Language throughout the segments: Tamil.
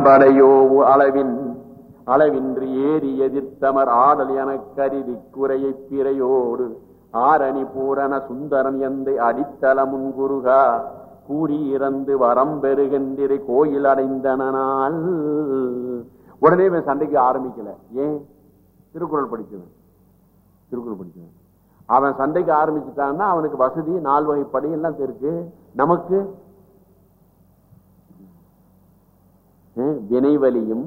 படையோ அளவின் அளவின்றி ஏறி எதிர்த்தமர் ஆடல் என கருதி குறையை பிறையோடு ஆரணி பூரண சுந்தரன் எந்தை அடித்தள முன்குருகா கூறி இறந்து வரம் பெறுகின்ற கோயில் அடைந்தனால் உடனே இவன் சண்டைக்கு ஆரம்பிக்கல. ஏன்? திருக்குறள் படிச்சவன் திருக்குறள் படிச்சவன் அவன் சண்டைக்கு ஆரம்பிச்சுட்டான்னா அவனுக்கு வசதி நால் வகை எல்லாம் இருக்கு. நமக்கு வினைவலியும்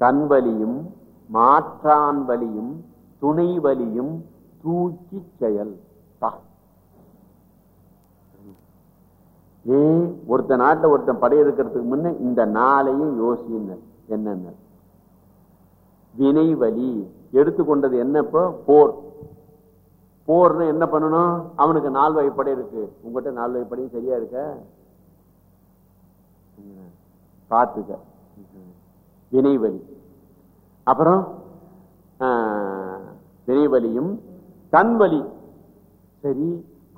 தன்வலியும் மாற்றான் வலியும் துணை வலியும் தூக்கி செயல் பா. ஒருத்த நாட்டை ஒருத்தன் படையெடுக்கிறதுக்கு முன்ன இந்த நாளையும் யோசினர் என்னென்ன? வினை வலி எடுத்துக்கொண்டது என்ன இப்போ? போர். போர்னு என்ன பண்ணணும்? அவனுக்கு நாலு வகைப்படை இருக்கு. உங்ககிட்ட நாலு வகைப்படையும் சரியா இருக்க? பார்த்துக்க வினைவலி. அப்புறம் வினைவலியும் தன்வலி சரி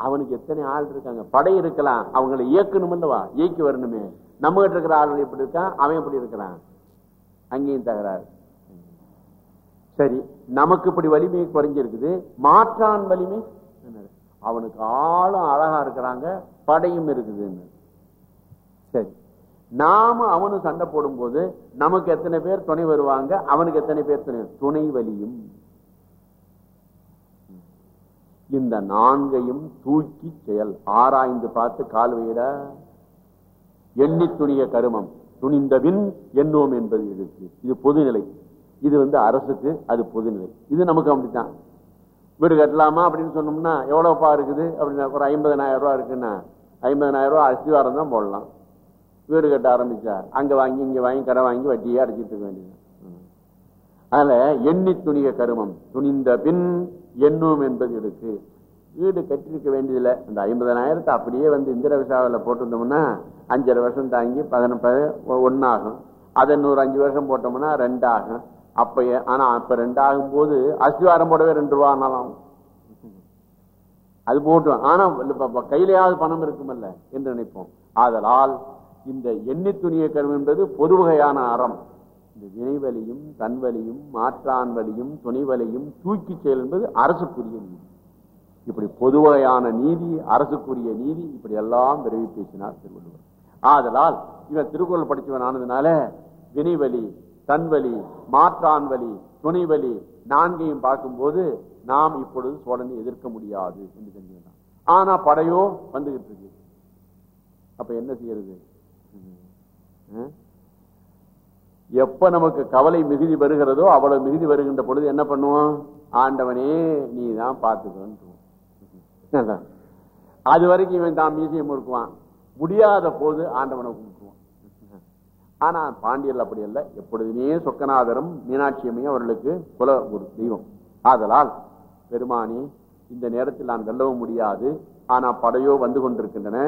அவனுக்கு எத்தனை ஆள் இருக்காங்க? படை இருக்கலாம். அவங்களை இயக்கணும் இல்லவா இயக்கி வரணுமே. நம்ம கிட்ட இருக்கிற ஆள் எப்படி இருக்கான்? அவன் எப்படி இருக்கிறான்? அங்கேயும் தகராறு. சரி நமக்கு இப்படி வலிமை குறைஞ்சிருக்குது. மாற்றான் வலிமை. அவனுக்கு ஆளும் அழகா இருக்கிறாங்க. படையும் இருக்குதுன்னு. சரி. நாம அவனும் சண்டை போடும்போது நமக்கு எத்தனை பேர் துணை வருவாங்க? அவனுக்கு எத்தனை பேர் துணை துணை வலியும். இந்த நான்கையும் தூக்கி செயல். ஆராய்ந்து பார்த்து கால் எண்ணி துணிய கருமம். துணிந்தபின் எண்ணுவோம் என்பது இருக்கு இது பொதுநிலை. இது வந்து அரசுக்கு அது பொதுநிலை. இது நமக்கு அப்படித்தான். வீடு கட்டலாமா அப்படின்னு சொன்னோம்னா எவ்வளவுப்பா இருக்குது? அப்படின்னா ஒரு ஐம்பதனாயிரம் ரூபா இருக்குன்னா ஐம்பதனாயிரம் ரூபா அஸ்திவாரம் தான் போடலாம். வீடு கட்ட ஆரம்பிச்சார். அங்க வாங்கி இங்க வாங்கி கடை வாங்கி வட்டியே அடைச்சிட்டு இருக்க வேண்டியது. அதுல எண்ணி துணிய கருமம். துணிந்த பின் எண்ணும் என்பது இருக்கு. வீடு கட்டிருக்க வேண்டியதில்லை. அந்த ஐம்பதனாயிரத்தை அப்படியே வந்து இந்திர விசாவில் போட்டிருந்தோம்னா அஞ்சரை வருஷம் தாங்கி பதினொன்று ஒன்னாகும் அதை இன்னொரு அஞ்சு வருஷம் போட்டோம்னா ரெண்டு ஆகும் அப்ப ஆனா அப்ப ரெண்டு ஆகும் போது அஸ்திவாரம் போடவே ரெண்டு ரூபா ஆனாலும். அது போட்டோம் ஆனா கையிலேயாவது பணம் இருக்குமல்ல என்று நினைப்போம். ஆதலால் இந்த எண்ணி துணிய கருமம் என்பது பொது வகையான அறம். இந்த வினைவலியும் தன்வலியும் மாற்றான் வலியும் துணைவலியும் தூக்கி செயல் என்பது அரசுக்குரிய நீதி. இப்படி பொதுவகையான நீதி அரசுக்குரிய நீதி இப்படி எல்லாம் விரைவி பேசினார் திருவள்ளுவர். ஆதலால் இவன் திருக்குறள் படிச்சவன் ஆனதுனால வினைவலி தன்வலி மாற்றான் வலி துணைவலி நான்கையும் பார்க்கும்போது நாம் இப்பொழுது சோழனை எதிர்க்க முடியாது என்று தெரிஞ்சுக்கலாம் ஆனா படையோ வந்துகிட்டு இருக்கு. அப்ப என்ன செய்யறது? எப்ப நமக்கு கவலை மிகுதி வருகிறதோ அவ்வளவு மிகுதி வருகின்ற பொழுது என்ன பண்ணுவோம்? ஆண்டவனே நீ தான் பார்த்துக்கணும் அது வரைக்கும் இவன் தான் மியூசியம் இருக்குவான் முடியாத போது ஆண்டவனை கும்பிட்டுவான் ஆனா பாண்டியர்கள் அப்படி அல்ல. எப்பொழுதுமே சொக்கநாதரும் மீனாட்சியமையும் அவர்களுக்கு குல ஒரு தெய்வம். ஆதலால் பெருமானி இந்த நேரத்தில் நான் வெல்லவும் முடியாது. ஆனா படையோ வந்து கொண்டிருக்கின்றன.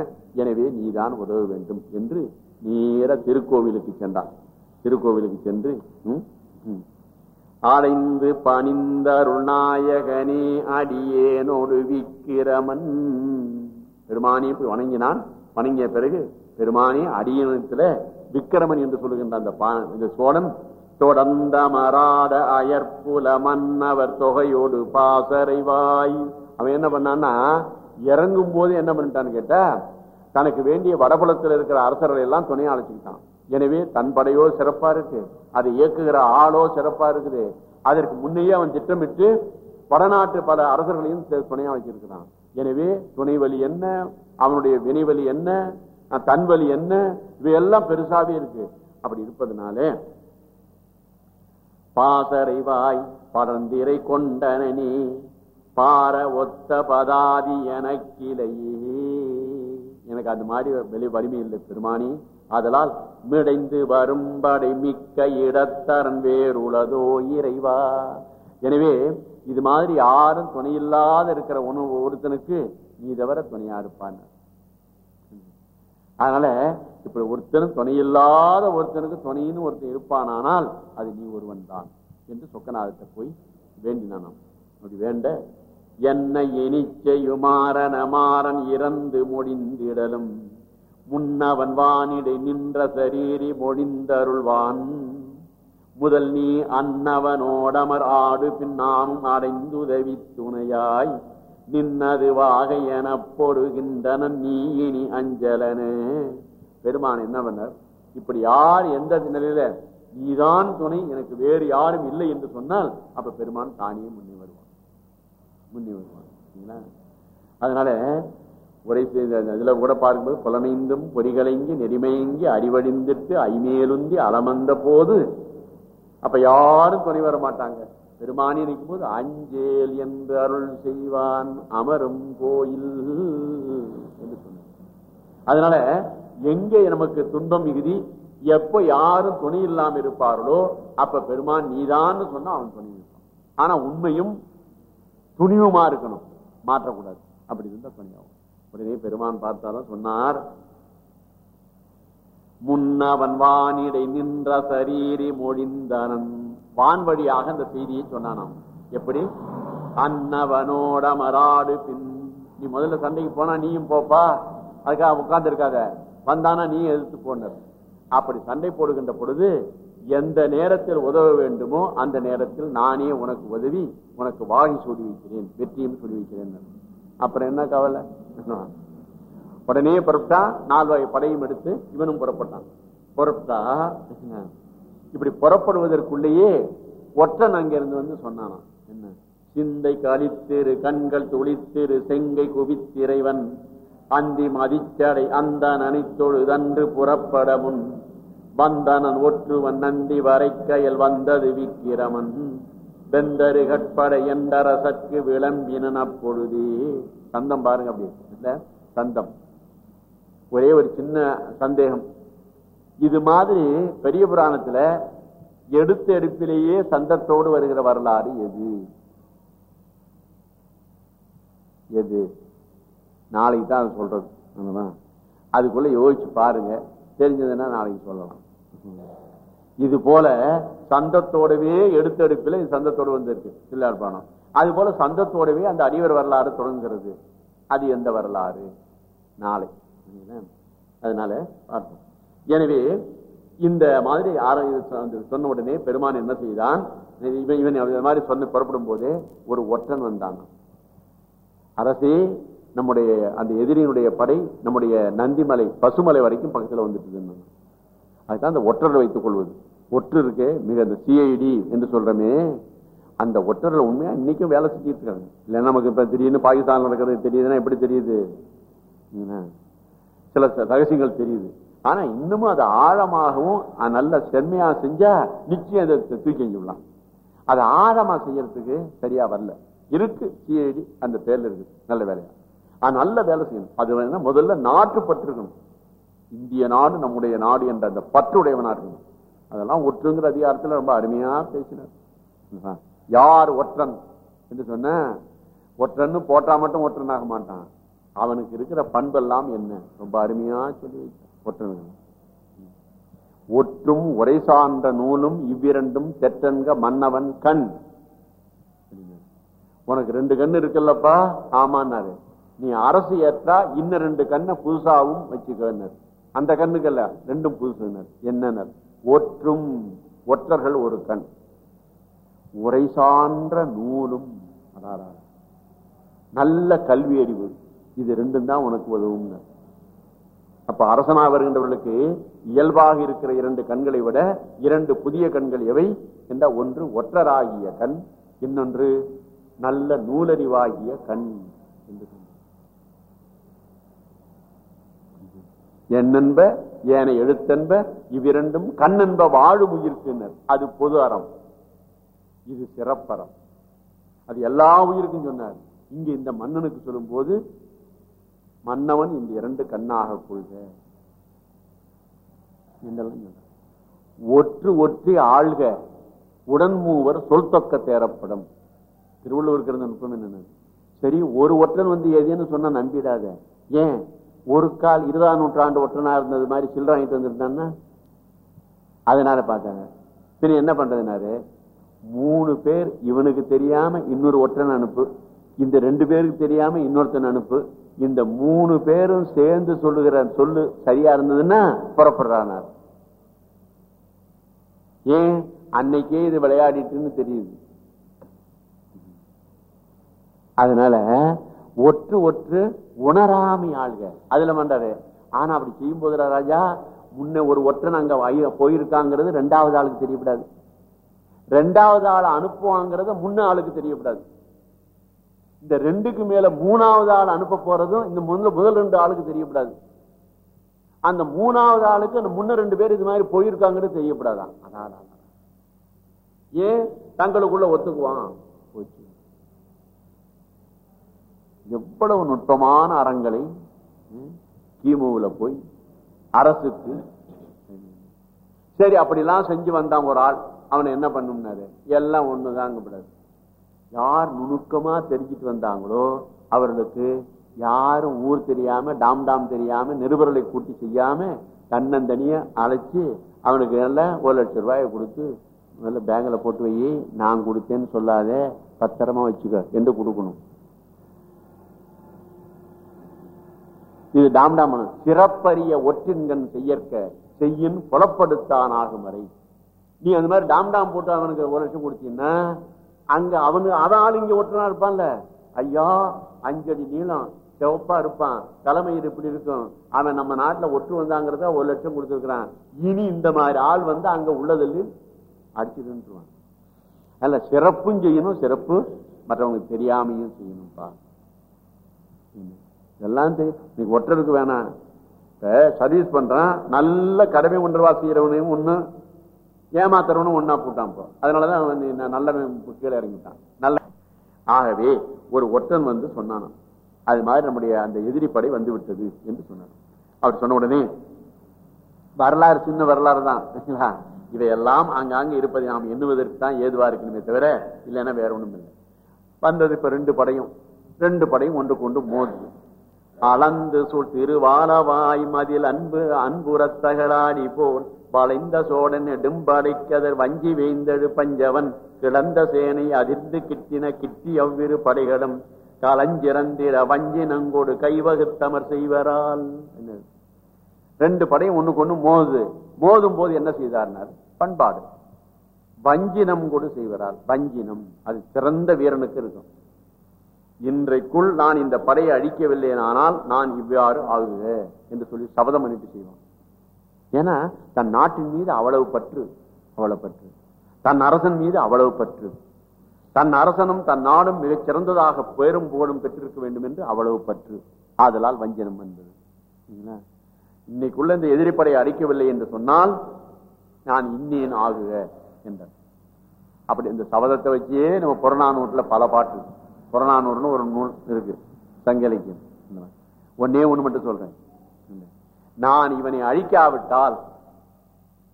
எனவே நீதான் உதவ வேண்டும் என்று நேர திருக்கோவிலுக்கு சென்றான். திருக்கோவிலுக்கு சென்று அடைந்து ம். ஆடைந்து பணிந்தருநாயகனே அடியேனோடு விக்கிரமன். பெருமானியை போய் வணங்கினான். வணங்கிய பிறகு பெருமானி அடியனத்துல விக்கிரமன் என்று சொல்லுகின்ற அந்த பா- இந்த சோழன் தொடர்ந்த மராட அயற்புல மன்னவர் தொகையோடு பாசறைவாய் அவன் என்ன பண்ணான்னா இறங்கும் போது என்ன பண்ணிட்டான்னு கேட்டா தனக்கு வேண்டிய வடபுலத்தில் இருக்கிற அரசர்களை எல்லாம் துணை அழைச்சுக்கிட்டான். எனவே தன் படையோ சிறப்பா இருக்கு. அதை இயக்குகிற ஆளோ சிறப்பா இருக்குது. அதற்கு முன்னையே அவன் திட்டமிட்டு வடநாட்டு பல அரசர்களையும் துணை துணையா வச்சிருக்கிறான் எனவே துணை வழி என்ன? அவனுடைய வினைவலி என்ன? தன் வழி என்ன? இவையெல்லாம் பெருசாவே இருக்கு. அப்படி இருப்பதனாலே பாசறைவாய் பரந்திரை கொண்டனி பார ஒத்த பதாதி எனக்கிளையே. எனக்கு அந்த மாதிரி வெளி வலிமை இல்லை பெருமானி. அதனால் மிடைந்து வரும்படை மிக்க இடத்தரன் வேறுளதோ இறைவா. எனவே இது மாதிரி யாரும் துணையில்லாத இருக்கிற உணவு ஒருத்தனுக்கு நீ தவிர துணையா இருப்பான். அதனால இப்படி ஒருத்தனும் துணையில்லாத ஒருத்தனுக்கு துணைன்னு ஒருத்தன் இருப்பானானால் அது நீ ஒருவன் தான் என்று சொக்கநாதத்தை போய் வேண்டினானாம். அப்படி வேண்ட என்ன இனிச்செயுமாறன மாறன் இறந்து முடிந்திடலும் முன்னவன் வானிடை நின்ற சரீரி மொழிந்தருள்வான். முதல் நீ அன்னவனோடமர் ஆடு பின்னாமும் அடைந்துதவி துணையாய் நின்னது வாகை எனப் பொறுகின்றன நீ இனி அஞ்சலனே. பெருமான் என்ன பண்ணார்? இப்படி யார் எந்த நிலையில நீதான் துணை எனக்கு வேறு யாரும் இல்லை என்று சொன்னால் அப்ப பெருமான் தானியம் முந்தி வருவான். அதனால உரை இதுல கூட பார்க்கும்போது புலமைந்தும் பொறிகளைங்கி நெறிமையங்கி அறிவடிந்துட்டு ஐமேலுந்தி அலமந்த போது அப்ப யாரும் துணை வர மாட்டாங்க. பெருமானி நிற்கும் போது அஞ்சேல் என்று அருள் செய்வான் அமரும் கோயில் என்று சொன்னார். அதனால எங்கே நமக்கு துன்பம் மிகுதி எப்ப யாரும் துணை இல்லாம இருப்பார்களோ அப்ப பெருமான் நீதான்னு சொன்னா அவன் துணை இருப்பான். ஆனா உண்மையும் துணிவுமா இருக்கணும். மாற்றக்கூடாது. அப்படி இருந்தா துணியாகும் உடனே பெருமான் பார்த்தாலும் சொன்னார் முன்னவன் வானிடை நின்ற சரீரி மொழிந்தனன். வான் வழியாக அந்த செய்தியை சொன்னானாம். எப்படி? அன்னவனோட மராடு பின். நீ முதல்ல சண்டைக்கு போனா நீயும் போப்பா. அதுக்காக உட்கார்ந்து இருக்காத வந்தானா நீ எதிர்த்து போனர். அப்படி சண்டை போடுகின்ற பொழுது எந்த நேரத்தில் உதவ வேண்டுமோ அந்த நேரத்தில் நானே உனக்கு உதவி உனக்கு வாகி சொல்லி வைக்கிறேன் வெற்றியும் சொல்லி வைக்கிறேன் அப்புறம் என்ன கவலை? உடனே புறப்பட்டா நாலு படையும் எடுத்து இவனும் புறப்பட்டான். புறப்பட்டா இப்படி புறப்படுவதற்குள்ளேயே ஒற்றன் அங்கிருந்து வந்து சொன்னானா என்ன? சிந்தை கழித்திரு கண்கள் துளித்திரு செங்கை குவித்திறைவன் அந்தி மதிச்சடை அந்த நனைத்தொழுதன்று புறப்பட முன். வந்தனன் ஒற்றுவன் நந்தி வரைக்கையில் வந்தது விக்கிரமன். வெந்தரு கட்பட என்றரசற்கு விளம்பினன் அப்பொழுதே. சந்தம் பாருங்க அப்படி இல்ல சந்தம். ஒரே ஒரு சின்ன சந்தேகம். இது மாதிரி பெரிய புராணத்துல எடுத்த எடுப்பிலேயே சந்தத்தோடு வருகிற வரலாறு எது? எது? நாளைக்கு தான் அது சொல்றது. அதுக்குள்ள யோசிச்சு பாருங்க. தெரிஞ்சதுன்னா நாளைக்கு சொல்லலாம். இது போல சந்தத்தோடவே எடுத்தெடுப்பில் இது சந்தத்தோடு வந்திருக்கு. சில்லாழ்ப்பாணம் அது போல சந்தத்தோடவே அந்த அடிவர் வரலாறு தொடங்குகிறது. அது எந்த வரலாறு? நாளை. அதனால பார்ப்போம். எனவே இந்த மாதிரி சொன்ன உடனே பெருமான் என்ன செய்தான்? இவன் இவன் மாதிரி சொன்ன புறப்படும் போதே ஒரு ஒற்றன் வந்தான். அரசே நம்முடைய அந்த எதிரியினுடைய படை நம்முடைய நந்திமலை பசுமலை வரைக்கும் பக்கத்துல வந்துட்டு அதுதான் அந்த ஒற்றரை வைத்துக் கொள்வது. ஒற்று இருக்கு மிக அந்த சிஐடி என்று சொல்றமே அந்த ஒற்றர்ல உண்மையா இன்னைக்கும் வேலை செஞ்சுட்டு இருக்காங்க. இல்ல நமக்கு இப்ப திடீர்னு பாகிஸ்தான் நடக்கிறது தெரியுதுன்னா எப்படி தெரியுது? சில ரகசியங்கள் தெரியுது. ஆனா இன்னமும் அது ஆழமாகவும் நல்ல செம்மையா செஞ்சா நிச்சயம் அதை தூக்கி செஞ்சுடலாம் அதை ஆழமா செய்யறதுக்கு சரியா வரல. இருக்கு சிஐடி அந்த பேர்ல இருக்கு. நல்ல வேலையா. நல்ல வேலை செய்யணும். அது வேணா முதல்ல நாட்டுப்பட்டு இருக்கணும் இந்திய நாடு நம்முடைய நாடு என்ற அந்த பற்றுடையவனா இருக்கணும் அதெல்லாம் ஒற்றுங்கிற அதிகாரத்துல ரொம்ப அருமையா பேசினார். யார் ஒற்றன்? என்று சொன்ன ஒற்றன்னு போட்டா மட்டும் ஒற்றன் ஆக மாட்டான். அவனுக்கு இருக்கிற பண்பெல்லாம் என்ன? ரொம்ப அருமையா சொல்லி ஒற்றன் ஒற்றும் உரை சார்ந்த நூலும் இவ்விரண்டும் தெற்றன்க மன்னவன் கண். உனக்கு ரெண்டு கண்ணு இருக்குல்லப்பா? ஆமான்னாரு. நீ அரசு ஏற்றா இன்னும் ரெண்டு கண்ணை புதுசாவும் வச்சுக்கனர் அந்த கண்ணுக்கல்ல ரெண்டும் புதுசுனர். என்னனர்? ஒற்றும் ஒற்றர்கள் ஒரு கண். உரை சான்ற நூலும் நல்ல கல்வி அறிவு. இது ரெண்டும் தான் உனக்கு உதவும் அப்ப அரசனா வருகின்றவர்களுக்கு இயல்பாக இருக்கிற இரண்டு கண்களை விட இரண்டு புதிய கண்கள் எவை என்ற ஒன்று ஒற்றராகிய கண் இன்னொன்று நல்ல நூலறிவாகிய கண் என்று என்னென்ப ஏன எழுத்தென்ப இவ்விரண்டும் கண்ணென்ப வாழும் உயிர்க்கினர் அது பொது அறம். இது சிறப்பறம். அது எல்லா உயிருக்கும் சொன்னார். இங்க இந்த மன்னனுக்கு சொல்லும் போது மன்னவன் இந்த இரண்டு கண்ணாக கொள்க. ஒற்று ஒற்றி ஆள்க உடன் மூவர் சொல் தொக்க தேரப்படும் திருவள்ளுவருக்கு இருந்த நுட்பம் என்னன்னு சரி ஒரு ஒற்றன் வந்து எதுன்னு சொன்னா நம்பிடாத. ஏன்? ஒரு கால் இருபதாம் நூற்றாண்டு ஒற்றனா இருந்தது மாதிரி சில்லறை வாங்கிட்டு வந்திருந்தான்னா அதனால பார்த்தாங்க. பின்ன என்ன பண்றதுனாரு? மூணு பேர் இவனுக்கு தெரியாம இன்னொரு ஒற்றன் அனுப்பு இந்த ரெண்டு பேருக்கு தெரியாம இன்னொருத்தன் அனுப்பு இந்த மூணு பேரும் சேர்ந்து சொல்லுகிற சொல்லு சரியா இருந்ததுன்னா புறப்படுறானார். ஏன்? அன்னைக்கே இது விளையாடிட்டுன்னு தெரியுது. அதனால ஒற்று ஒற்று உணராமை ஆளுக. அதுல பண்றாரு ஆனா அப்படி செய்யும் போதுடா ராஜா முன்ன ஒரு ஒற்றன் அங்க போயிருக்காங்கிறது ரெண்டாவது ஆளுக்கு தெரியப்படாது. ரெண்டாவது ஆள் அனுப்புவாங்கிறத முன்ன ஆளுக்கு தெரியப்படாது. இந்த ரெண்டுக்கு மேல மூணாவது ஆள் அனுப்ப போறதும் இந்த முதல் முதல் ரெண்டு ஆளுக்கு தெரியப்படாது. அந்த மூணாவது ஆளுக்கு அந்த முன்ன ரெண்டு பேர் இது மாதிரி போயிருக்காங்கன்னு தெரியப்படாதான். அதான். ஏன்? தங்களுக்குள்ள ஒத்துக்குவான் போச்சு எவ்வளவு நுட்பமான அறங்களை கிமுவில் போய் அரசுக்கு சரி அப்படிலாம் செஞ்சு வந்தான் ஒரு ஆள். அவனை என்ன பண்ணும்னாரு? எல்லாம் ஒண்ணுதாங்கப்படாது யார் நுணுக்கமா தெரிஞ்சிட்டு வந்தாங்களோ அவர்களுக்கு யாரும் ஊர் தெரியாம டாம் டாம் தெரியாம நிருபர்களை கூட்டி செய்யாம தன்னந்தனிய அழைச்சி அவனுக்கு எல்லாம் ஒரு லட்சம் ரூபாயை கொடுத்து நல்ல பேங்கில் போட்டு வை நான் கொடுத்தேன்னு சொல்லாதே பத்திரமா வச்சுக்க என்று கொடுக்கணும். இது டாம்டாமனு சிறப்பறிய சிறப்பரிய ஒற்றின்கண் செய்யற்க செய்யின் புலப்படுத்தான் ஆகும் வரை. நீ அந்த மாதிரி டாம்டாம் போட்டு அவனுக்கு ஒரு லட்சம் கொடுத்தீங்கன்னா அங்க அவனு அவன் ஆள் இங்க ஒற்றனா இருப்பான்ல. ஐயா அஞ்சடி நீளம் சிவப்பா இருப்பான் தலைமை இப்படி இருக்கும். அவன் நம்ம நாட்டுல ஒற்று வந்தாங்கிறத ஒரு லட்சம் கொடுத்துருக்கிறான். இனி இந்த மாதிரி ஆள் வந்து அங்க உள்ளதில் அடிச்சுடுன்றான் அல்ல சிறப்பும் செய்யணும் சிறப்பு மற்றவங்களுக்கு தெரியாமையும் செய்யணும்ப்பா இதெல்லாம் தெரியும் நீ ஒற்றருக்கு வேணாம் சர்வீஸ் பண்றான் நல்ல கடமை ஒன்றுவா செய்யறவனையும் ஒண்ணு ஏமாத்துறவனும் ஒன்னா போட்டான் இப்போ. அதனாலதான் அவன் வந்து நல்ல கீழே இறங்கிட்டான். நல்ல ஆகவே ஒரு ஒற்றன் வந்து சொன்னான் அது மாதிரி நம்முடைய அந்த எதிரி படை வந்து விட்டது என்று சொன்னார் அவர் சொன்ன உடனே வரலாறு சின்ன வரலாறு தான் சரிங்களா? இவையெல்லாம் இருப்பதை நாம் எண்ணுவதற்கு தான் ஏதுவா இருக்கணுமே தவிர இல்லைன்னா வேற ஒண்ணும் இல்லை வந்தது இப்ப ரெண்டு படையும் ரெண்டு படையும் ஒன்று கொண்டு மோதுது. அளந்து சுள் திருவாலவாய் மதில் அன்பு அன்புறத்தகளாடி போல் வளைந்த சோழன் நெடும்படைக்கதர் வஞ்சி வேந்தழு பஞ்சவன் கிளந்த சேனை அதிர்ந்து கிட்டின கிட்டி அவ்விரு படைகளும் களஞ்சிறந்திட வஞ்சி நங்கோடு கைவகுத்தமர் செய்வரால். ரெண்டு படையும் ஒண்ணுக்கு ஒண்ணு மோதுது மோதும் போது என்ன செய்தார்னார்? பண்பாடு. வஞ்சினம் கூட செய்வரால். வஞ்சினம். அது சிறந்த வீரனுக்கு இருக்கும். இன்றைக்குள் நான் இந்த படையை அழிக்கவில்லையானால் நான் இவ்வாறு ஆகுக என்று சொல்லி சபதம் பண்ணிட்டு செய்வான். ஏன்னா தன் நாட்டின் மீது அவ்வளவு பற்று அவ்வளவு பற்று. தன் அரசன் மீது அவ்வளவு பற்று. தன் அரசனும் தன் நாடும் மிகச் சிறந்ததாக பேரும் புகழும் பெற்றிருக்க வேண்டும் என்று அவ்வளவு பற்று. ஆதலால் வஞ்சனம் வந்தது இன்னைக்குள்ள இந்த எதிரிப்படையை அழிக்கவில்லை என்று சொன்னால் நான் இன்னேன் ஆகுக என்றார். அப்படி இந்த சபதத்தை வச்சே நம்ம புறநானூற்றுல பல பாட்டு புறநானூறுன்னு ஒரு நூல் இருக்கு. சங்க இலக்கியம் ஒன்னே ஒண்ணு மட்டும் சொல்றேன். நான் இவனை அழிக்காவிட்டால்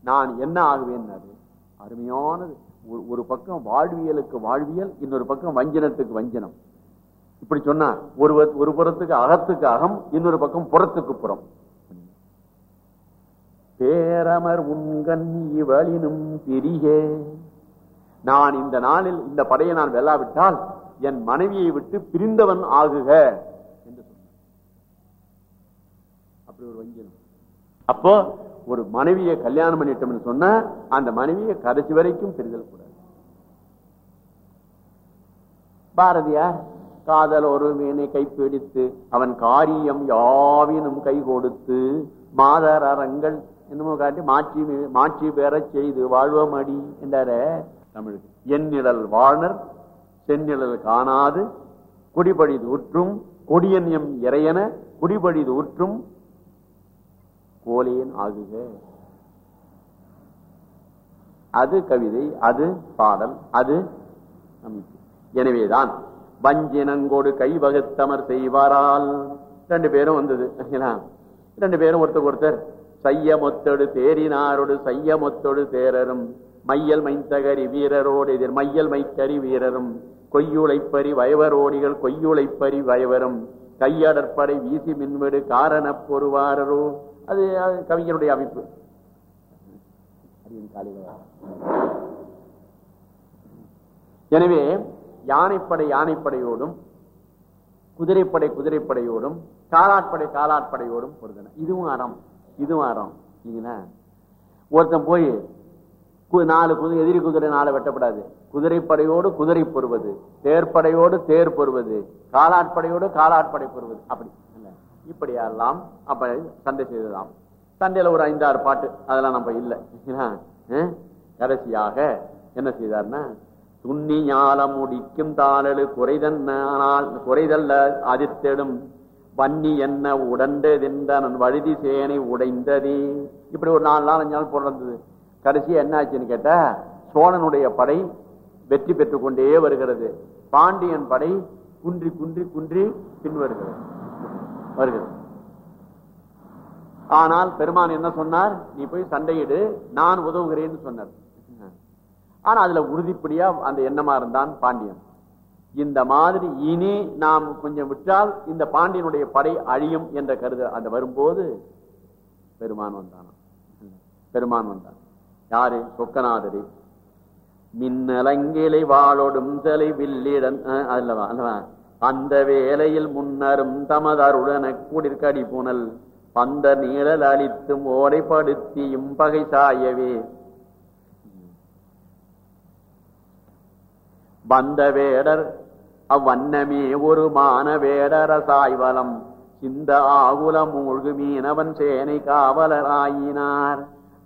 நான் என்ன ஆகுவேன் அருமையானது. ஒரு- ஒரு பக்கம் வாழ்வியலுக்கு வாழ்வியல் இன்னொரு பக்கம் வஞ்சனத்துக்கு வஞ்சனம். இப்படி சொன்னா ஒரு ஒரு புறத்துக்கு அகத்துக்கு அகம் இன்னொரு பக்கம் புறத்துக்கு புறம். பேரமர் உண்கண் இவளினும் பிரியே நான் இந்த நாளில் இந்த படையை நான் வெல்லாவிட்டால் என் மனைவியை விட்டு பிரிந்தவன் ஆகுக என்று சொன்னார். அப்படி ஒரு வஞ்சனம். அப்போ ஒரு மனைவியை கல்யாணம் பண்ணிட்டோம்னு சொன்ன அந்த மனைவியை கடைசி வரைக்கும் பிரிதல் கூடாது. பாரதியார் காதல் ஒரு மீனை கைப்பிடித்து அவன் காரியம் யாவினும் கை கொடுத்து மாதர் அறங்கள் என்னமோ காட்டி மாற்றி மாற்றி பெறச் செய்து வாழ்வமடி என்றார. தமிழுக்கு எந்நிழல் வாழ்னர் செந்நிழல் காணாது குடிபடிது உற்றும் கொடியன் எம் இறையன குடிபடிது உற்றும் கோலேன் ஆகுக. அது கவிதை அது பாடல் அது எனவேதான் வஞ்சினங்கோடு கைவகத்தமர் செய்வாரால். ரெண்டு பேரும் வந்தது ரெண்டு பேரும் ஒருத்தர் ஒருத்தர் சைய மொத்தொடு தேரினாரோடு சையமொத்தோடு தேரரும் மையல் மைத்தகரி வீரரோடு எதிர் மையல் மைத்தறி வீரரும். கொய்யுளைப்பறி வயவரோடிகள் கொய்யுளைப்பறி வயவரும். கையடற்படை வீசி மின்வெடு காரணப் பொறுவாரரோ. அது கவிஞருடைய அமைப்பு. எனவே யானைப்படை யானைப்படையோடும் குதிரைப்படை குதிரைப்படையோடும் காலாட்படை காலாட்படையோடும் பொருந்தன. இதுவும் அறம். இதுவும் அறம். ஒருத்தன் போய் நாலு குதிரை எதிரி குதிரை நாலு வெட்டப்படாது. குதிரைப்படையோடு குதிரை பொறுவது. தேர்ப்படையோடு தேர் பொறுவது. காலாட்படையோடு காலாட்படை பொறுவது. அப்படி. இப்படியெல்லாம் அப்ப சண்டை செய்ததாம். சண்டையில ஒரு ஐந்தாறு பாட்டு. அதெல்லாம் நம்ம இல்லை. கடைசியாக என்ன செய்தார்னா துண்ணி ஞாலம் முடிக்கும் தாளழு குறைதன்னால் குறைதல்ல அதிர்த்தெடும். வன்னி என்ன உடண்டதென்றன் வழுதி சேனை உடைந்ததே. இப்படி ஒரு நாலு நாள் அஞ்சு நாள் பிறந்தது கடைசி என்ன ஆச்சுன்னு கேட்டா சோழனுடைய படை வெற்றி பெற்றுக் கொண்டே வருகிறது. பாண்டியன் படை குன்றி குன்றி குன்றி பின் வருகிறது வருகிறது. ஆனால் பெருமான் என்ன சொன்னார்? நீ போய் சண்டையிடு நான் உதவுகிறேன்னு சொன்னார். ஆனா அதுல உறுதிப்படியா அந்த எண்ணமா இருந்தான் பாண்டியன். இந்த மாதிரி இனி நாம் கொஞ்சம் விட்டால் இந்த பாண்டியனுடைய படை அழியும் என்ற கருது அந்த வரும்போது பெருமான் வந்தான். பெருமான் வந்தான். யாரு? சொக்கநாதரி. மின்னலங்கிலை வாழோடும் தலை வில்லிடன் அல்லவா அல்லவா? அந்த வேளையில் முன்னரும் தமதருடன குடிர்கடி புனல் பந்த நீழல் அளித்தும் ஓடைப்படுத்தியும் பகை சாயவே. வந்த வேடர் அவ்வண்ணமே ஒரு மான வேடர சாய்வலம் சிந்த ஆகுல மூழ்கு மீனவன் சேனை காவலராயினார்.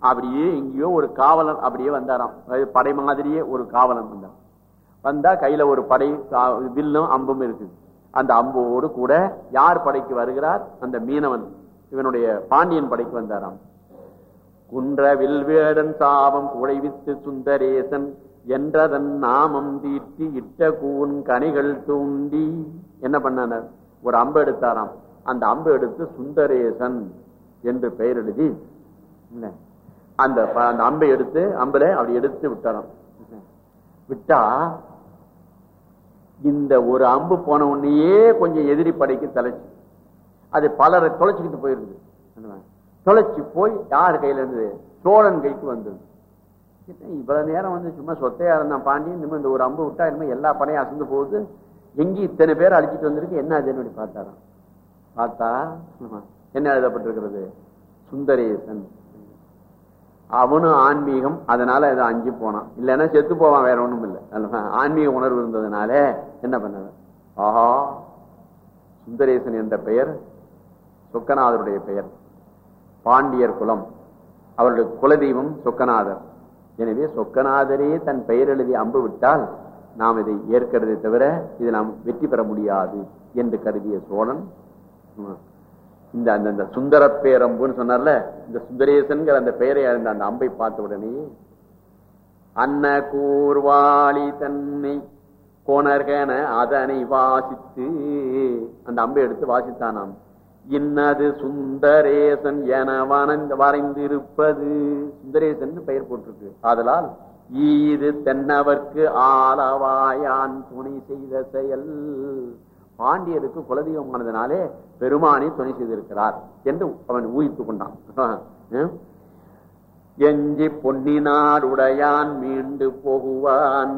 அப்படியே எங்கேயோ ஒரு காவலன் அப்படியே வந்தாராம். படை மாதிரியே ஒரு காவலன் வந்தார் வந்தா கையில ஒரு படை வில்லும் அம்பும் இருக்குது. அந்த அம்போடு கூட யார் படைக்கு வருகிறார்? அந்த மீனவன் இவனுடைய பாண்டியன் படைக்கு வந்தாராம். குன்ற வில்வேடன் சாபம் குழைவித்து சுந்தரேசன் என்றதன் நாமம் தீர்த்தி இட்ட கூன் கனிகள் தூண்டி. என்ன பண்ண ஒரு அம்பு எடுத்தாராம். அந்த அம்பு எடுத்து சுந்தரேசன் என்று பெயர் எழுதி அந்த அந்த அம்பை எடுத்து அம்பல அப்படி எடுத்து விட்டாராம் விட்டா இந்த ஒரு அம்பு போன உடனேயே கொஞ்சம் எதிரி படைக்கு தலைச்சு. அது பலரை தொலைச்சிக்கிட்டு போயிருந்தது. தொலைச்சு போய் யார் கையில இருந்தது? சோழன் கைக்கு வந்தது. இவ்வளவு நேரம் வந்து சும்மா சொத்தையா இருந்தான் பாண்டியன் இனிமே இந்த ஒரு அம்பு விட்டா இனிமே எல்லா படையும் அசந்து போகுது. எங்க இத்தனை பேர் அழிச்சிட்டு வந்திருக்கு. என்ன அதுன்னு பார்த்தாராம். பார்த்தா என்ன எழுதப்பட்டிருக்கிறது? சுந்தரேசன். அவனும் ஆன்மீகம் அதனால இதை அஞ்சு போனான். இல்லைன்னா செத்து போவான் வேற ஒண்ணும் இல்லை. ஆன்மீக உணர்வு இருந்ததுனால என்ன பண்ணது ஆஹா சுந்தரேசன் என்ற பெயர் சொக்கநாதருடைய பெயர் பாண்டியர் குலம். அவருடைய குலதெய்வம் சொக்கநாதர். எனவே சொக்கநாதரே தன் பெயர் எழுதி அம்பு விட்டால் நாம் இதை ஏற்கிறதை தவிர இது நாம் வெற்றி பெற முடியாது என்று கருதிய சோழன். இந்த அந்த அந்த சுந்தர பேரம்புன்னு சொன்னார்ல இந்த சுந்தரேசன்கிற அந்த பெயரை அறிந்த அந்த அம்பை பார்த்த உடனே அன்ன கூர்வாளி தன்னை கோணர்கன அதனை வாசித்து அந்த அம்பை எடுத்து வாசித்தானாம். இன்னது சுந்தரேசன் என வனந்து வரைந்திருப்பது சுந்தரேசன் பெயர் போட்டிருக்கு. ஆதலால் ஈது தென்னவர்க்கு ஆளவாயான் துணை செய்த செயல். பாண்டியருக்கு குலதெய்வமானதுனாலே பெருமானை துணை செய்திருக்கிறார் என்று அவன் ஊகித்துக் கொண்டான். எஞ்சி பொன்னினார் உடையான் மீண்டு போகுவான்.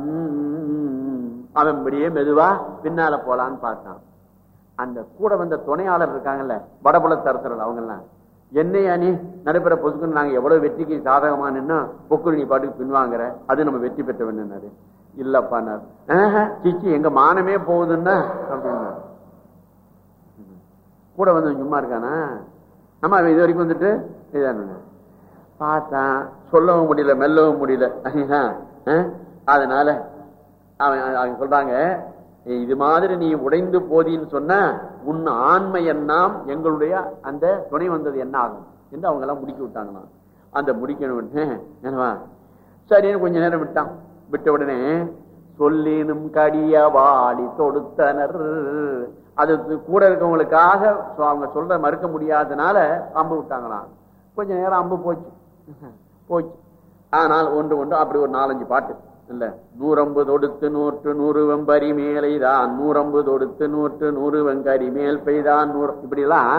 அவன் இப்படியே மெதுவா பின்னால போலான்னு பார்த்தான். அந்த கூட வந்த துணையாளர் இருக்காங்கல்ல வடபுலத்தரசர்கள் அவங்க எல்லாம் என்னையா நீ? நடைபெற பொசுக்குன்னு நாங்க எவ்வளவு வெற்றிக்கு சாதகமா நின்னா பொக்குள் நீ பாட்டுக்கு பின்வாங்குற? அது நம்ம வெற்றி பெற்ற வேண்டாரு இல்லப்பானார் சிச்சி எங்க மானமே போகுதுன்னா அப்படின்னா கூட வந்து சும்மா இருக்கானா? ஆமா அவன் இது வரைக்கும் வந்துட்டு இதான. பார்த்தான் சொல்லவும் முடியல மெல்லவும் முடியல. அதனால அவன் அவங்க சொல்றாங்க இது மாதிரி நீ உடைந்து போதின்னு சொன்ன உன் ஆண்மை எண்ணாம் எங்களுடைய அந்த துணை வந்தது என்ன ஆகும் என்று அவங்க எல்லாம் முடிக்க விட்டாங்களாம். அந்த முடிக்கணும். என்னவா? சரின்னு கொஞ்ச நேரம் விட்டான். விட்ட உடனே சொல்லினும் கடிய வாடி தொடுத்தனர். அது கூட இருக்கவங்களுக்காக அவங்க சொல்ற மறுக்க முடியாதனால அம்பு விட்டாங்களாம். கொஞ்ச நேரம் அம்பு போச்சு. போச்சு. ஆனால் ஒன்று ஒன்று அப்படி ஒரு நாலஞ்சு பாட்டு. இல்ல நூறம்பு தொடுத்து நூற்று நூறு வெம்பரி மேலைதான் நூறம்பு தொடுத்து நூற்று நூறு வெங்கரி மேல் பெய்தான் நூறு இப்படி எல்லாம்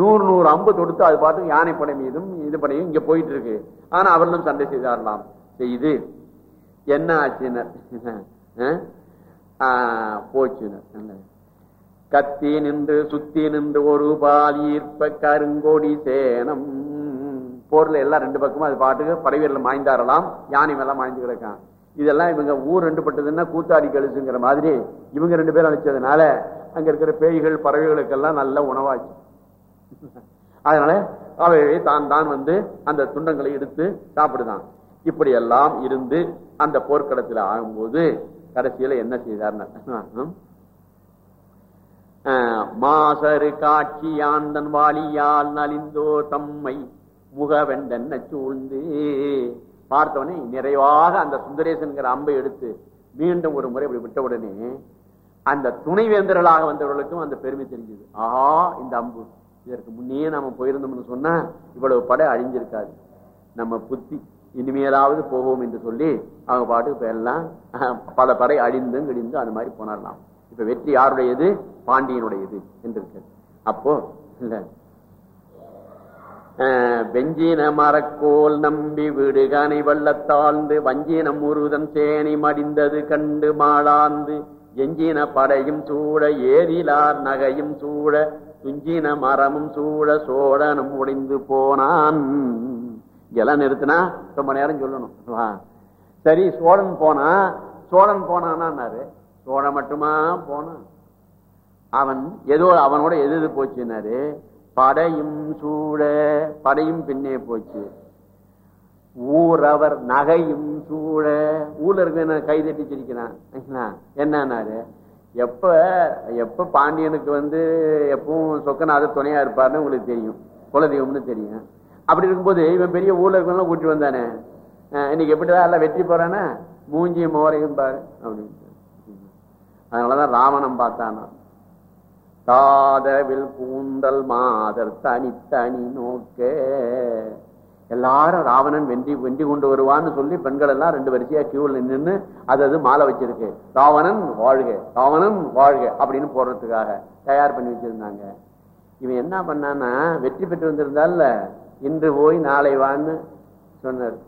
நூறு நூறு அம்பு தொடுத்து அது பாட்டு யானைப்படை மீதும் இது படையும் இங்க போயிட்டு இருக்கு ஆனா அவர்களும் சண்டை செய்தாரலாம் செய்து என்ன ஆச்சுனர் போச்சுனர் கத்தி நின்று சுத்தி நின்று ஒரு பால் ஈர்ப்ப கருங்கோடி சேனம். போர்ல எல்லாம் ரெண்டு பக்கமும் அது பாட்டுக்கு படைவீரில் மாய்ந்தாரலாம் யானை மேலாம் மாய்ந்து கிடக்கான். இதெல்லாம் இவங்க ஊர் ரெண்டு பட்டதுன்னா கூத்தாடி கழிச்சுங்கிற மாதிரி இவங்க ரெண்டு பேரும் அழைச்சதுனால அங்க இருக்கிற பேய்கள் பறவைகளுக்கெல்லாம் நல்ல உணவாச்சு. அதனால அவைகளை தான் தான் வந்து அந்த துண்டங்களை எடுத்து சாப்பிடுதான். இப்படி எல்லாம் இருந்து அந்த போர்க்களத்தில் ஆகும்போது கடைசியில என்ன செய்தார் மாசரு காட்சி ஆந்தன் வாலியால் நலிந்தோ தம்மை முகவெண்டென்ன சூழ்ந்து. பார்த்தவனே நிறைவாக அந்த சுந்தரேசன்கிற அம்பை எடுத்து மீண்டும் ஒரு முறை இப்படி விட்ட உடனே அந்த துணைவேந்தர்களாக வந்தவர்களுக்கும் அந்த பெருமை தெரிஞ்சது. ஆஹா இந்த அம்பு. இதற்கு முன்னே நாம போயிருந்தோம்னு சொன்னா இவ்வளவு படை அழிஞ்சிருக்காது. நம்ம புத்தி இனிமேலாவது போவோம் என்று சொல்லி அவங்க பாட்டுக்கு இப்ப எல்லாம் பல படை அழிந்தும் கிழிந்தும் அந்த மாதிரி போனார்லாம் இப்ப வெற்றி யாருடையது? பாண்டியனுடையது என்று அப்போ இல்ல. வெஞ்சின மரக்கோல் நம்பி விடுகனை வள்ளத்தாழ்ந்து வஞ்சினம் முருதன் சேனை மடிந்தது கண்டு மாளாந்து எஞ்சின படையும் சூழ ஏரிலார் நகையும் சூழ துஞ்சின மரமும் சூழ சோழனும் உடைந்து போனான். இங்கெல்லாம் நிறுத்தினா ரொம்ப நேரம் சொல்லணும் சரி சோழன் போனா சோழன் போனான்னாரு சோழ மட்டுமா போனான் அவன் ஏதோ அவனோட எது எது போச்சுன்னாரு? படையும் சூழ படையும் பின்னே போச்சு. ஊரவர் நகையும் சூழ. ஊர்ல இருக்க கை தட்டி சிரிக்கிறான். என்னன்னாரு? எப்ப எப்ப பாண்டியனுக்கு வந்து எப்பவும் சொக்கநாத துணையா இருப்பாருன்னு உங்களுக்கு தெரியும். குலதெய்வம்னு தெரியும். அப்படி இருக்கும்போது இவன் பெரிய ஊர்ல இருக்கவங்க கூட்டி வந்தானே? இன்னைக்கு எப்படிதான் எல்லாம் வெற்றி போறானா? மூஞ்சியும் மோரையும் பாரு அப்படின்னு. அதனாலதான் ராவணம் பார்த்தானா தாதவில் கூந்தல் மாதர் தனித்தனி நோக்க. எல்லாரும் ராவணன் வெண்டி வெண்டி கொண்டு வருவான்னு சொல்லி பெண்கள் எல்லாம் ரெண்டு வரிசையா கியூல நின்று அது அது மாலை வச்சிருக்கு. ராவணன் வாழ்க ராவணன் வாழ்க அப்படின்னு போடுறதுக்காக தயார் பண்ணி வச்சிருந்தாங்க. இவன் என்ன பண்ணான்னா வெற்றி பெற்று வந்திருந்தால இன்று போய் நாளை வான்னு சொன்னார்.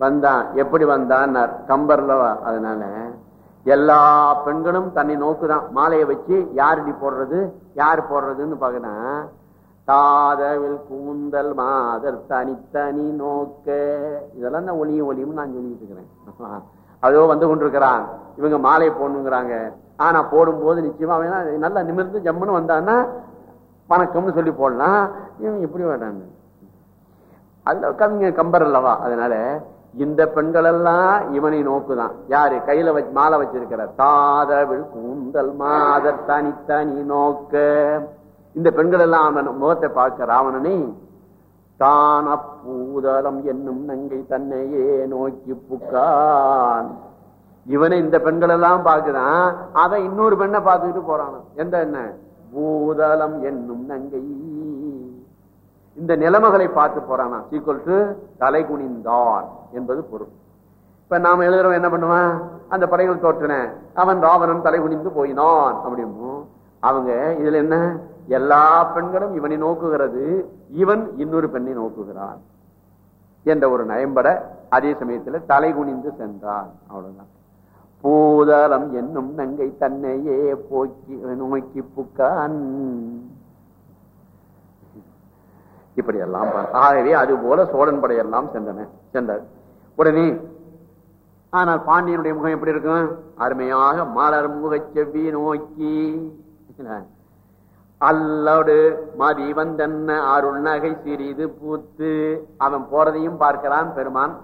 வந்தான் எப்படி வந்தான்னார்? கம்பர்ல அதனால எல்லா பெண்களும் தன்னை நோக்குதான். மாலையை வச்சு யாருடி போடுறது? யார் போடுறதுன்னு பாக்குறான் தாதவில் கூந்தல் மாதர் தனித்தனி நோக்க. இதெல்லாம் தான் ஒளியும் ஒளியும் நான் சொல்லிட்டு இருக்கிறேன். அதோ வந்து கொண்டிருக்கிறான். இவங்க மாலை போடணுங்கிறாங்க. ஆனா போடும்போது நிச்சயமா அவன் நல்லா நிமிர்ந்து ஜம்முன்னு வந்தான்னா வணக்கம்னு சொல்லி போடலாம். இவங்க இப்படி வேண்டாங்க அதுல கவிங்க கம்பர் அல்லவா? அதனால இந்த பெண்கள் எல்லாம் இவனை நோக்குதான். யாரு? கையில வச்சு மாலை வச்சிருக்கிற தாதவிழ் கூந்தல் மாதர் தனித்தனி நோக்க. இந்த பெண்கள் எல்லாம் அவன் முகத்தை பார்க்க ராவணனை தான் அப்பூதலம் என்னும் நங்கை தன்னையே நோக்கி புக்கான். இவனை இந்த பெண்கள் எல்லாம் பார்க்குதான். அதை இன்னொரு பெண்ணை பார்த்துக்கிட்டு போறான் எந்த என்ன பூதலம் என்னும் நங்கை இந்த நிலைமைகளை பார்த்து போறானா சீக்குவல் டு தலை குனிந்தான் என்பது பொருள். இப்ப நாம எழுதுறோம் என்ன பண்ணுவான்? அந்த படைகள் தோற்றின. அவன் ராவணன் தலை குனிந்து போயினான் அப்படின்னு அவங்க இதுல என்ன? எல்லா பெண்களும் இவனை நோக்குகிறது. இவன் இன்னொரு பெண்ணை நோக்குகிறான் என்ற ஒரு நயம்பட அதே சமயத்துல தலை குனிந்து சென்றான். அவ்வளவுதான். பூதலம் என்னும் நங்கை தன்னையே போக்கி நோக்கி புக்கான். இப்படி எல்லாம் ஆகவே அது போல சோழன் படையெல்லாம் சென்றன சென்றார் உடனே ஆனால் பாண்டியனுடைய முகம் எப்படி இருக்கும்? அருமையாக மலர் முக செவ்வி நோக்கி. அல்லோடு மதி வந்தன்ன அருள் நகை சிறிது பூத்து அவன் போறதையும் பார்க்கிறான் பெருமான்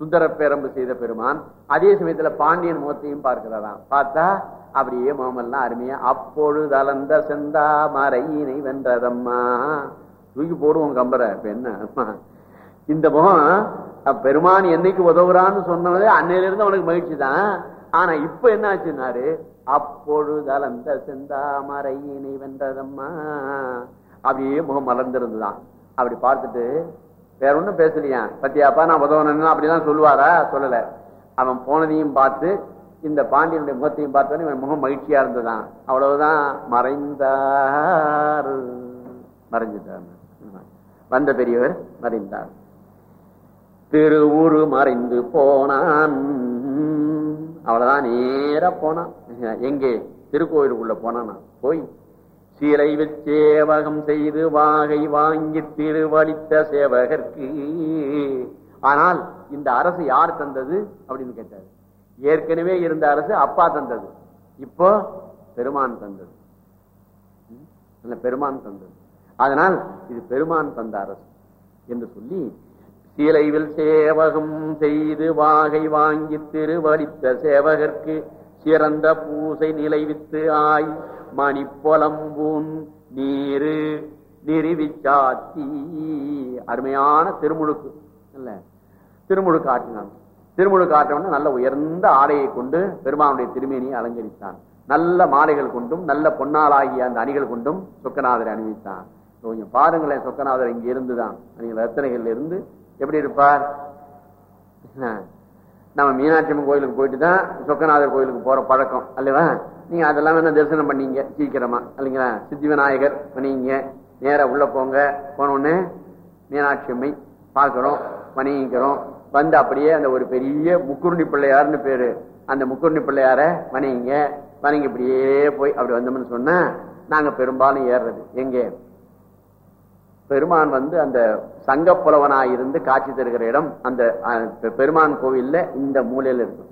சுந்தர பேரம்பு செய்த பெருமான். அதே சமயத்துல பாண்டியன் முகத்தையும் பார்க்கிறாராம். பார்த்தா அப்படியே முகமெல்லாம் அருமையா அப்பொழுது அலந்த செந்தா மறையினை வென்றதம்மா. தூக்கி போடுவோம் கம்பரை. இப்ப என்ன? இந்த முகம் பெருமான் என்னைக்கு உதவுறான்னு சொன்னதே அன்னையில இருந்து அவனுக்கு மகிழ்ச்சி தான். ஆனா இப்ப என்ன ஆச்சுன்னாரு? அப்பொழுது அலந்த செந்தாமரையினை வென்றதம்மா. அப்படியே முகம் மலர்ந்திருந்துதான். அப்படி பார்த்துட்டு வேற ஒண்ணும் பேசலையா? பத்தியாப்பா நான் உதவணும் அப்படிதான் சொல்லுவாரா? சொல்லல. அவன் போனதையும் பார்த்து இந்த பாண்டியனுடைய முகத்தையும் பார்த்தோன்னே இவன் முகம் மகிழ்ச்சியா இருந்ததான் அவ்வளவுதான் மறைந்தார். மறைஞ்சிட்டார். வந்த பெரியவர் மறைந்தார். திருவுரு மறைந்து போனான். அவ்வளவுதான் நேர போனான். எங்கே? திருக்கோயிலுக்குள்ள போனானா போய் சீலை சேவகம் செய்து வாகை வாங்கி திருவழித்த சேவகர்க்கு. ஆனால் இந்த அரசு யார் தந்தது அப்படின்னு கேட்டாரு. ஏற்கனவே இருந்த அரசு அப்பா தந்தது. இப்போ பெருமான் தந்தது. பெருமான் தந்தது. அதனால் இது பெருமான் தந்த அரசு என்று சொல்லி சீலைவில் சேவகம் செய்து வாகை வாங்கி திருவளித்த சேவகர்க்கு சிறந்த பூசை நிலைவித்து ஆய் மணிப்பொலம்பூன் நீரு நிறுவிச்சாத்தி. அருமையான திருமுழுக்கு இல்ல திருமுழுக்கு ஆற்றினான். திருமுழுக்கு ஆற்றவன நல்ல உயர்ந்த ஆடையை கொண்டு பெருமானுடைய திருமேனியை அலங்கரித்தான். நல்ல மாலைகள் கொண்டும் நல்ல பொன்னாளாகிய அந்த அணிகள் கொண்டும் சொக்கநாதரை அணிவித்தான். கொஞ்சம் பாருங்களேன் சொக்கநாதர் இங்க இருந்துதான். நீங்கள் ரத்தனைகள்ல இருந்து எப்படி இருப்பார்? நம்ம மீனாட்சி அம்மன் கோயிலுக்கு போயிட்டு தான் சொக்கநாதர் கோயிலுக்கு போற பழக்கம் அல்லவா? நீங்க அதெல்லாம் வேணா தரிசனம் பண்ணீங்க சீக்கிரமா இல்லைங்களா? சித்தி விநாயகர் பண்ணீங்க நேர உள்ள போங்க. போனோடனே மீனாட்சி அம்மை பார்க்கிறோம் வணங்கிக்கிறோம் வந்து அப்படியே அந்த ஒரு பெரிய முக்குருணி பிள்ளையார்னு பேரு. அந்த முக்குருணி பிள்ளையார வணிங்க. வணங்கி இப்படியே போய் அப்படி வந்தோம்னு சொன்னா நாங்க பெரும்பாலும் ஏறுறது. எங்கே? பெருமான் வந்து அந்த சங்கப்புலவனாய் இருந்து காட்சி தருகிற இடம் அந்த அஹ், பெருமான் கோவில்ல இந்த மூலையில இருக்கும்.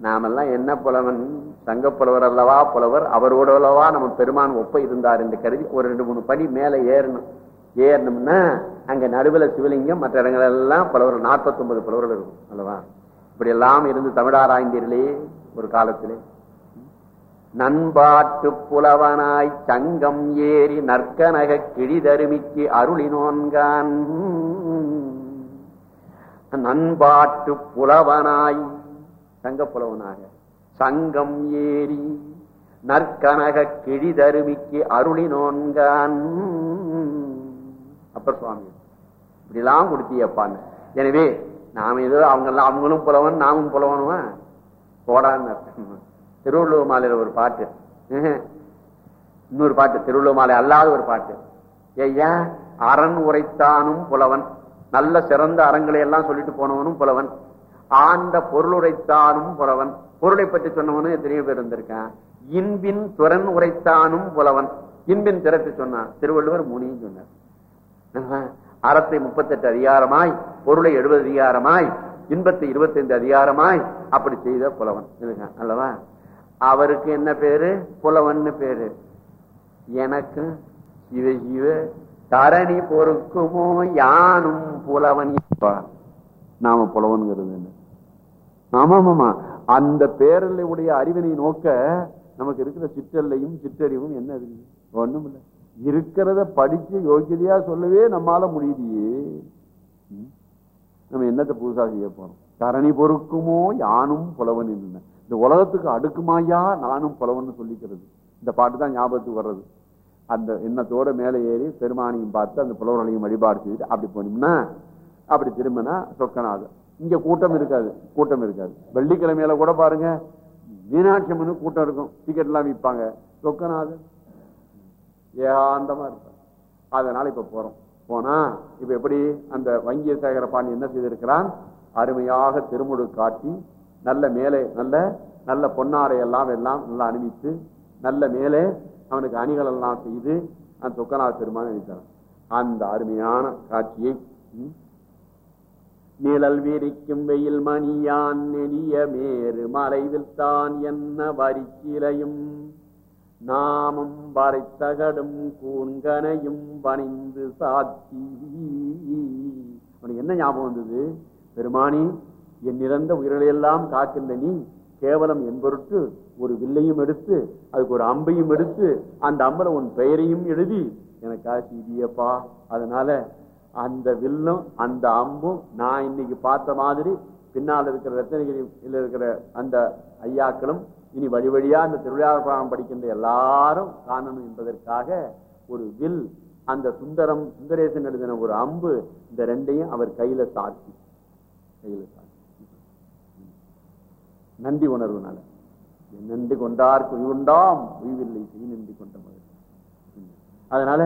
நாமெல்லாம் என்ன புலவன்? சங்க புலவர் அல்லவா புலவர்? அவரோட அல்லவா நம்ம பெருமான் ஒப்ப இருந்தார் என்று கருதி ஒரு ரெண்டு மூணு படி மேல ஏறணும். ஏறணும்னா அங்க நடுவுல சிவலிங்கம் மற்ற இடங்கள் எல்லாம் புலவர் நாற்பத்தி ஒன்பது புலவர்கள் இருக்கும் அல்லவா? இப்படி எல்லாம் இருந்து தமிழாராய்ந்தீர்களே ஒரு காலத்திலே. நண்பாட்டு புலவனாய் சங்கம் ஏறி நற்கனக கிழிதருமிக்கு அருளினோன்கான். நண்பாட்டு புலவனாய் சங்க புலவனாக சங்கம் ஏறி நற்கனக கிழிதருமிக்கு அருளினோன்கான். அப்பர் சுவாமி இப்படிலாம் கொடுத்தியப்பான்னு. எனவே நாம் ஏதோ அவங்க அவங்களும் புலவன் நாமும் புலவனுவன் போடான்னு திருவள்ளுவ திருவள்ளுவர் மாலையில ஒரு பாட்டு. இன்னொரு பாட்டு திருவள்ளுவ மாலை அல்லாத ஒரு பாட்டு. ஐயா அரண் உரைத்தானும் புலவன். நல்ல சிறந்த அறங்களை எல்லாம் சொல்லிட்டு போனவனும் புலவன். ஆண்ட பொருள் உரைத்தானும் புலவன். பொருளை பற்றி சொன்னவனும் எத்தனையோ பேர் இருந்திருக்கான். இன்பின் துறன் உரைத்தானும் புலவன். இன்பின் திறத்து சொன்னான் திருவள்ளுவர் மூணையும் சொன்னார். அறத்தை முப்பத்தெட்டு அதிகாரமாய் பொருளை எழுபது அதிகாரமாய் இன்பத்தை இருபத்தைந்து அதிகாரமாய் அப்படி செய்த புலவன். இதுதான் அல்லவா? அவருக்கு என்ன பேரு? புலவன்னு பேரு. எனக்கு சிவ சிவ தரணி பொறுக்குமோ யானும் புலவன் நாம புலவன்கிறது என்ன? ஆமாமாமா அந்த பேரலை அறிவினை நோக்க நமக்கு இருக்கிற சிற்றல்லையும் சிற்றறிவும் என்ன இருக்கு ஒண்ணும் இல்ல இருக்கிறத படிச்சு யோகியதையா சொல்லவே நம்மால முடியுதியே. நம்ம என்னத்தை புதுசா செய்ய போறோம்? தரணி பொறுக்குமோ யானும் புலவன் என்ன? இந்த உலகத்துக்கு அடுக்குமாயா நானும் புலவன்னு சொல்லிக்கிறது. இந்த பாட்டு தான் ஞாபகத்துக்கு வர்றது. அந்த எண்ணத்தோட மேலே ஏறி பெருமானியும் பார்த்து அந்த புலவர்களையும் வழிபாடு செய்துட்டு அப்படி போனோம்னா அப்படி திரும்பினா சொக்கநாதர் இங்க கூட்டம் இருக்காது கூட்டம் இருக்காது. வெள்ளிக்கிழமையில கூட பாருங்க மீனாட்சி அம்மனு கூட்டம் இருக்கும். டிக்கெட் எல்லாம் விற்பாங்க. சொக்கநாதர் ஏகாந்தமா இருக்கும் அதனால இப்ப போறோம். போனா இப்ப எப்படி அந்த வங்கிய சேகர பாண்டி என்ன செய்திருக்கிறான்? அருமையாக திருமுடு காட்டி நல்ல மேலே நல்ல நல்ல பொன்னாரை எல்லாம் எல்லாம் நல்லா அணிவித்து நல்ல மேலே அவனுக்கு அணிகள் எல்லாம் செய்து அந்த சொக்கநாத பெருமான் நினைத்தான் அந்த அருமையான காட்சியை நிழல் விரிக்கும் வெயில் மணியான் நெடிய மேறு மறைவில் தான் என்ன வரிச்சிலையும். நாமம் வரைத்தகடும் கூண்கனையும் பணிந்து சாத்தி. அவனுக்கு என்ன ஞாபகம் வந்தது? பெருமானி என் நிறந்த உயிர்களையெல்லாம் காக்கின்ற நீ கேவலம் என்பொருட்டு ஒரு வில்லையும் எடுத்து அதுக்கு ஒரு அம்பையும் எடுத்து அந்த அம்பல உன் பெயரையும் எழுதி எனக்காக சீதியப்பா அதனால அந்த வில்லும் அந்த அம்பும் நான் இன்னைக்கு பார்த்த மாதிரி பின்னால் இருக்கிற ரத்தனகிரியில் இருக்கிற அந்த ஐயாக்களும் இனி வழி வழியா அந்த திருவிழாபுரம் படிக்கின்ற எல்லாரும் காணணும் என்பதற்காக ஒரு வில் அந்த சுந்தரம் சுந்தரேசன் எழுதின ஒரு அம்பு இந்த ரெண்டையும் அவர் கையில சாத்தி. கையில சாத்தி. நன்றி உணர்வுனால. நின்று கொண்டார் குய் உண்டாம் குய்வில்லை செய் கொண்ட மகிழ்ச்சி அதனால